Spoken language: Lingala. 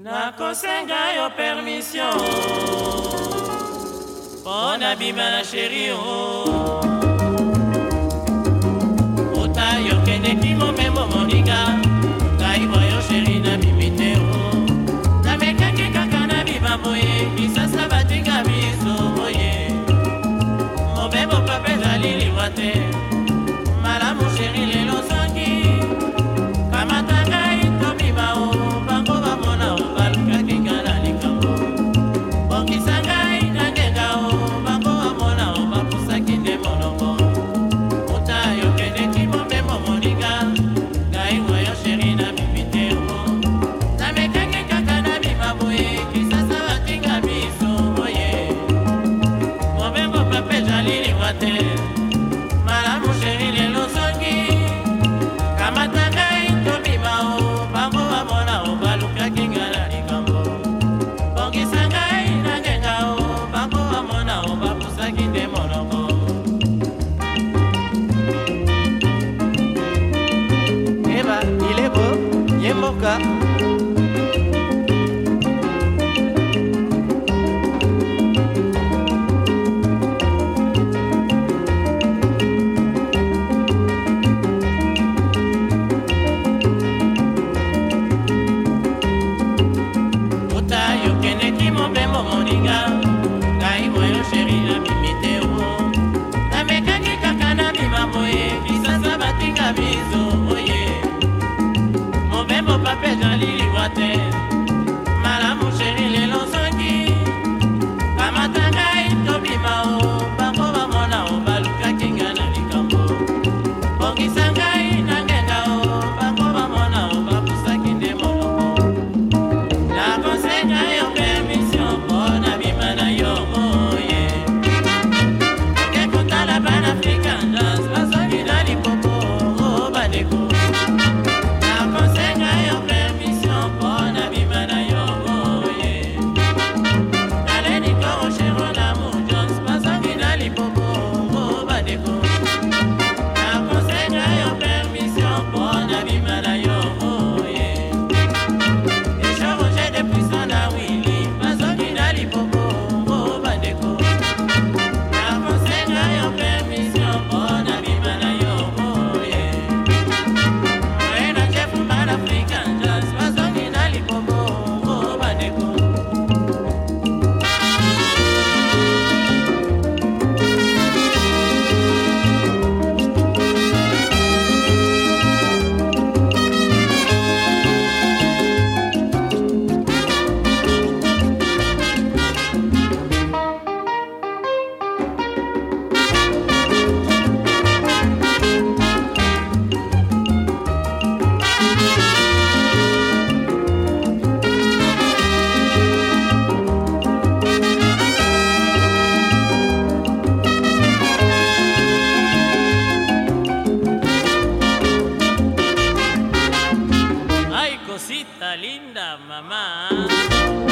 nakosenga yo permission mpo na bima na sheri o oh. bolingo moninga ngai boyo sheri nabimi te o namekaki kaka nabima boye kisasa batinga biso oye mobembo pape ezali liwa te Música